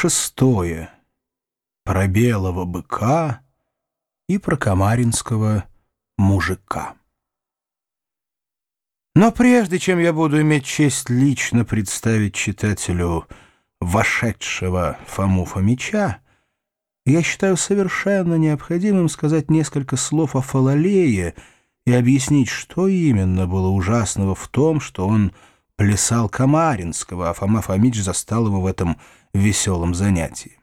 Шестое. Про белого быка и про комаринского мужика. Но прежде чем я буду иметь честь лично представить читателю вошедшего Фому Фомича, я считаю совершенно необходимым сказать несколько слов о Фалалее и объяснить, что именно было ужасного в том, что он плясал Камаринского, а Фома Фомич застал его в этом веселом занятии.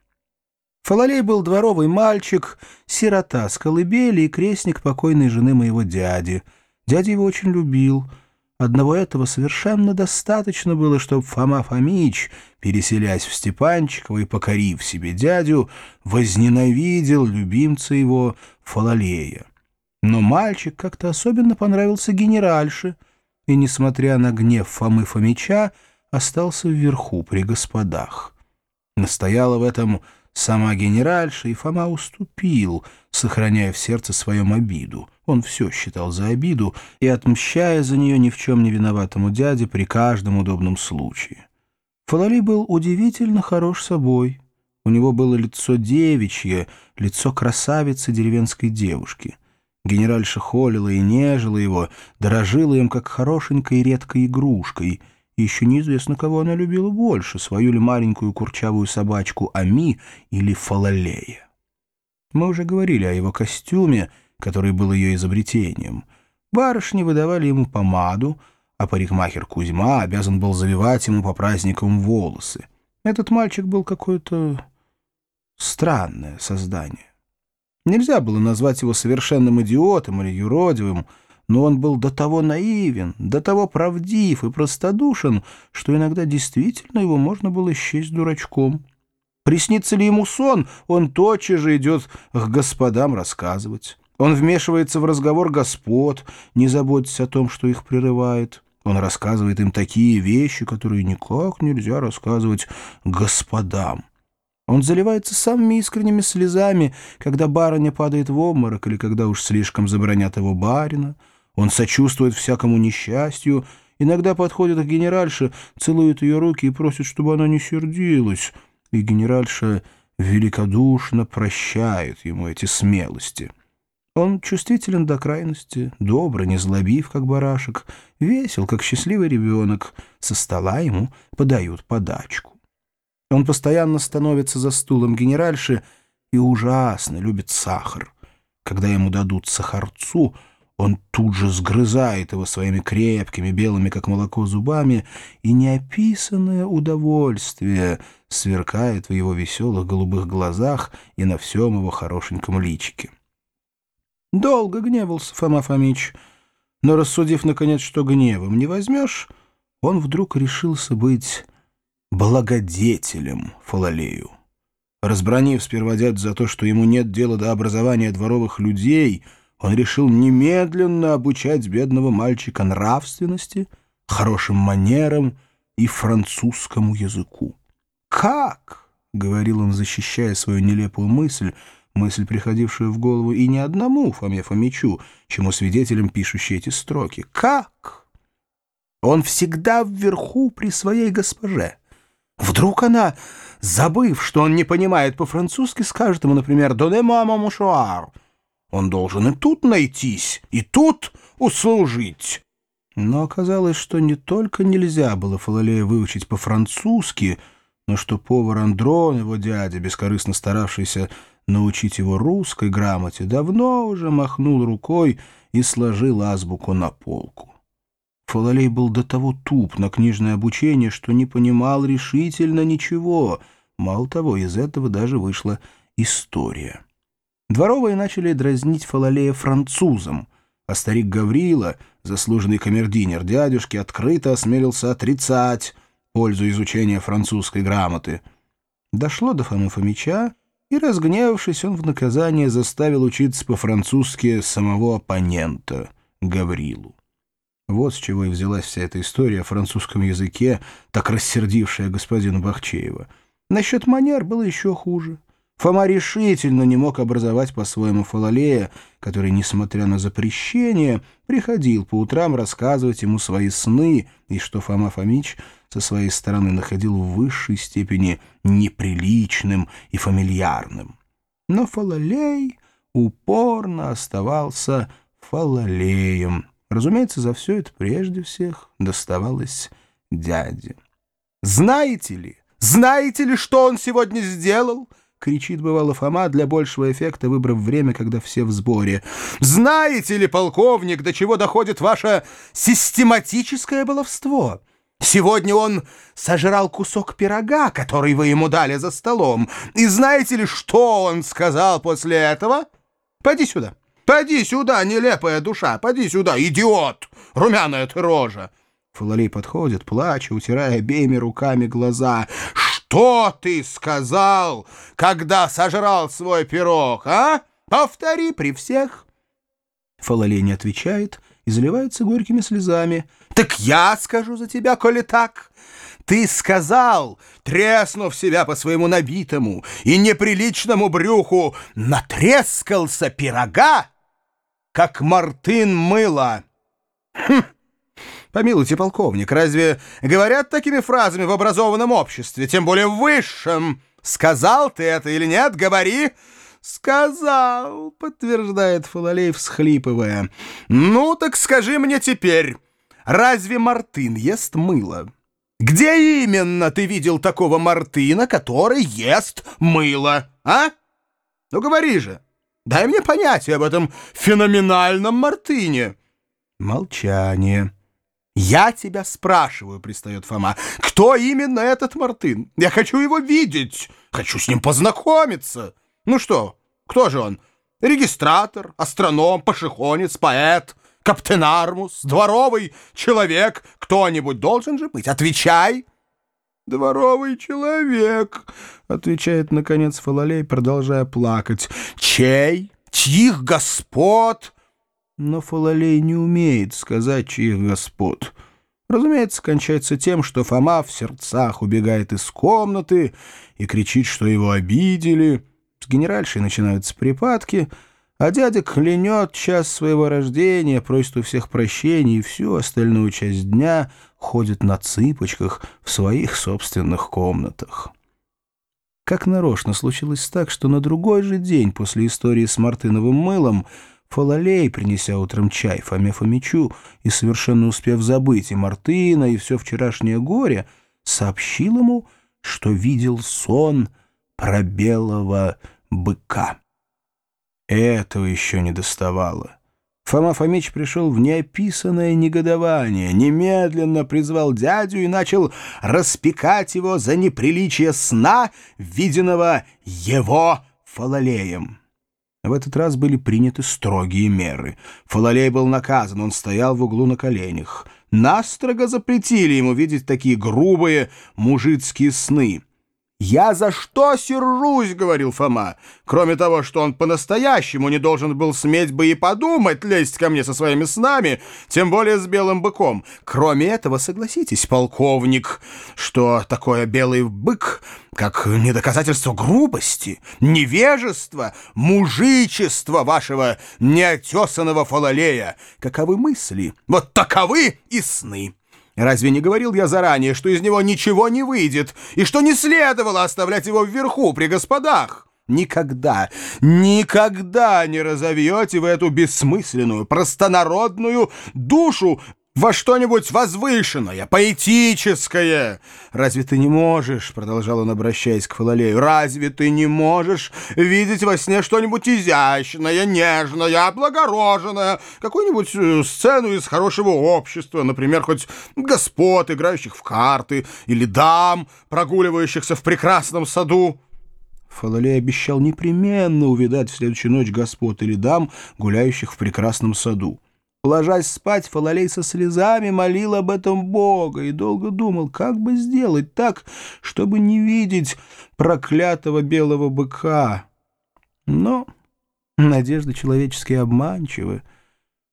Фалалей был дворовый мальчик, сирота с колыбели и крестник покойной жены моего дяди. Дядя его очень любил — Одного этого совершенно достаточно было, чтобы Фома Фомич, переселясь в Степанчиково и покорив себе дядю, возненавидел любимца его Фалалея. Но мальчик как-то особенно понравился генеральше, и, несмотря на гнев Фомы Фомича, остался вверху при господах. Настояла в этом сама генеральша, и Фома уступил, сохраняя в сердце своем обиду — он все считал за обиду и отмщая за нее ни в чем не виноватому дяде при каждом удобном случае. Фалали был удивительно хорош собой. У него было лицо девичье, лицо красавицы деревенской девушки. Генеральша холила и нежила его, дорожила им как хорошенькой редкой игрушкой. Еще неизвестно, кого она любила больше, свою ли маленькую курчавую собачку Ами или Фалалея. Мы уже говорили о его костюме — который был ее изобретением. Барышни выдавали ему помаду, а парикмахер Кузьма обязан был завивать ему по праздникам волосы. Этот мальчик был какое-то странное создание. Нельзя было назвать его совершенным идиотом или юродивым, но он был до того наивен, до того правдив и простодушен, что иногда действительно его можно было счесть дурачком. Приснится ли ему сон, он тотчас же идет к господам рассказывать. Он вмешивается в разговор господ, не заботясь о том, что их прерывает. Он рассказывает им такие вещи, которые никак нельзя рассказывать господам. Он заливается самыми искренними слезами, когда барыня падает в обморок или когда уж слишком забронят его барина. Он сочувствует всякому несчастью, иногда подходит к генеральше, целует ее руки и просит, чтобы она не сердилась. И генеральша великодушно прощает ему эти смелости. Он чувствителен до крайности, добр, не злобив, как барашек, весел, как счастливый ребенок. Со стола ему подают подачку. Он постоянно становится за стулом генеральши и ужасно любит сахар. Когда ему дадут сахарцу, он тут же сгрызает его своими крепкими, белыми, как молоко, зубами, и неописанное удовольствие сверкает в его веселых голубых глазах и на всем его хорошеньком личике. Долго гневался Фома Фомич, но, рассудив, наконец, что гневом не возьмешь, он вдруг решился быть благодетелем Фалалею. Разбронив сперва дядь за то, что ему нет дела до образования дворовых людей, он решил немедленно обучать бедного мальчика нравственности, хорошим манерам и французскому языку. «Как?» — говорил он, защищая свою нелепую мысль — мысль, приходившую в голову и не одному Фоме Фомичу, чему свидетелем пишущие эти строки. Как? Он всегда вверху при своей госпоже. Вдруг она, забыв, что он не понимает по-французски, скажет ему, например, «Доне мама мушуар». Он должен и тут найтись, и тут услужить. Но оказалось, что не только нельзя было Фалалея выучить по-французски, но что повар Андрон, его дядя, бескорыстно старавшийся научить его русской грамоте, давно уже махнул рукой и сложил азбуку на полку. Фалалей был до того туп на книжное обучение, что не понимал решительно ничего. Мало того, из этого даже вышла история. Дворовые начали дразнить Фалалея французом, а старик Гаврила, заслуженный камердинер дядюшки, открыто осмелился отрицать пользу изучения французской грамоты. Дошло до Фомы Фомича, и, разгневавшись, он в наказание заставил учиться по-французски самого оппонента, Гаврилу. Вот с чего и взялась вся эта история о французском языке, так рассердившая господина Бахчеева. Насчет манер было еще хуже. Фома решительно не мог образовать по-своему Фалалея, который, несмотря на запрещение, приходил по утрам рассказывать ему свои сны, и что Фома Фомич со своей стороны находил в высшей степени неприличным и фамильярным. Но Фалалей упорно оставался Фалалеем. Разумеется, за все это прежде всех доставалось дяде. «Знаете ли, знаете ли, что он сегодня сделал?» — кричит бывало Фома для большего эффекта, выбрав время, когда все в сборе. «Знаете ли, полковник, до чего доходит ваше систематическое баловство? Сегодня он сожрал кусок пирога, который вы ему дали за столом. И знаете ли, что он сказал после этого? Пойди сюда, пойди сюда, нелепая душа, пойди сюда, идиот, румяная ты рожа!» Фалалей подходит, плача, утирая обеими руками глаза. «Что ты сказал, когда сожрал свой пирог, а? Повтори при всех!» Фалалей не отвечает и заливается горькими слезами. «Так я скажу за тебя, коли так!» Ты сказал, треснув себя по своему набитому и неприличному брюху, натрескался пирога, как мартын мыла. Хм! Помилуйте, полковник, разве говорят такими фразами в образованном обществе, тем более в высшем? Сказал ты это или нет? Говори!» «Сказал», — подтверждает Фалалей, всхлипывая. «Ну, так скажи мне теперь, разве Мартын ест мыло?» «Где именно ты видел такого Мартына, который ест мыло, а? Ну, говори же, дай мне понятие об этом феноменальном Мартыне». Молчание. «Я тебя спрашиваю», — пристает Фома, — «кто именно этот Мартын? Я хочу его видеть, хочу с ним познакомиться. Ну что, кто же он? Регистратор, астроном, пошехонец, поэт, каптенармус, дворовый человек? Кто-нибудь должен же быть? Отвечай!» «Дворовый человек», — отвечает, наконец, Фалалей, продолжая плакать. «Чей? Чьих господ?» Но Фалалей не умеет сказать, чьих господ. Разумеется, кончается тем, что Фома в сердцах убегает из комнаты и кричит, что его обидели. С генеральшей начинаются припадки, а дядя клянет час своего рождения, просит у всех прощения и всю остальную часть дня ходит на цыпочках в своих собственных комнатах. Как нарочно случилось так, что на другой же день после истории с Мартыновым мылом Фалалей, принеся утром чай Фоме Фомичу и совершенно успев забыть и Мартына, и все вчерашнее горе, сообщил ему, что видел сон про белого быка. Этого еще не доставало. Фома Фомич пришел в неописанное негодование, немедленно призвал дядю и начал распекать его за неприличие сна, виденного его Фалалеем. В этот раз были приняты строгие меры. Фалалей был наказан, он стоял в углу на коленях. Настрого запретили ему видеть такие грубые мужицкие сны — «Я за что сержусь?» — говорил Фома. «Кроме того, что он по-настоящему не должен был сметь бы и подумать лезть ко мне со своими снами, тем более с белым быком. Кроме этого, согласитесь, полковник, что такое белый бык, как недоказательство грубости, невежества, мужичества вашего неотесанного фалалея. Каковы мысли? Вот таковы и сны». Разве не говорил я заранее, что из него ничего не выйдет, и что не следовало оставлять его вверху при господах? Никогда, никогда не разовьете вы эту бессмысленную, простонародную душу во что-нибудь возвышенное, поэтическое. Разве ты не можешь, — продолжал он, обращаясь к Фалалею, — разве ты не можешь видеть во сне что-нибудь изящное, нежное, облагороженное, какую-нибудь э, сцену из хорошего общества, например, хоть господ, играющих в карты, или дам, прогуливающихся в прекрасном саду? Фалалей обещал непременно увидать в следующую ночь господ или дам, гуляющих в прекрасном саду. Ложась спать, Фалалей со слезами молил об этом Бога и долго думал, как бы сделать так, чтобы не видеть проклятого белого быка. Но надежды человеческие обманчивы.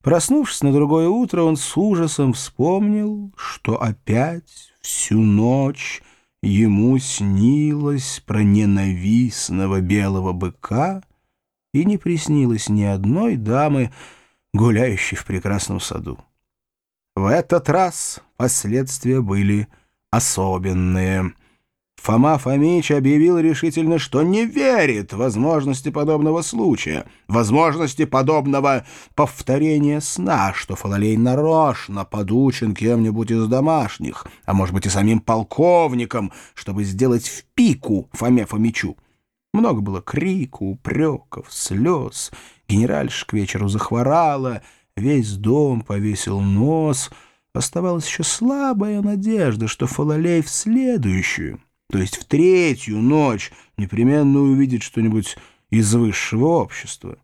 Проснувшись на другое утро, он с ужасом вспомнил, что опять всю ночь ему снилось про ненавистного белого быка и не приснилось ни одной дамы, гуляющей в прекрасном саду. В этот раз последствия были особенные. Фома Фомич объявил решительно, что не верит возможности подобного случая, возможности подобного повторения сна, что Фалалей нарочно подучен кем-нибудь из домашних, а может быть и самим полковником, чтобы сделать в пику Фоме Фомичу. Много было крику, упреков, слез. Генеральша к вечеру захворала, весь дом повесил нос. Оставалась еще слабая надежда, что Фалалей в следующую — то есть в третью ночь непременно увидит что-нибудь из высшего общества.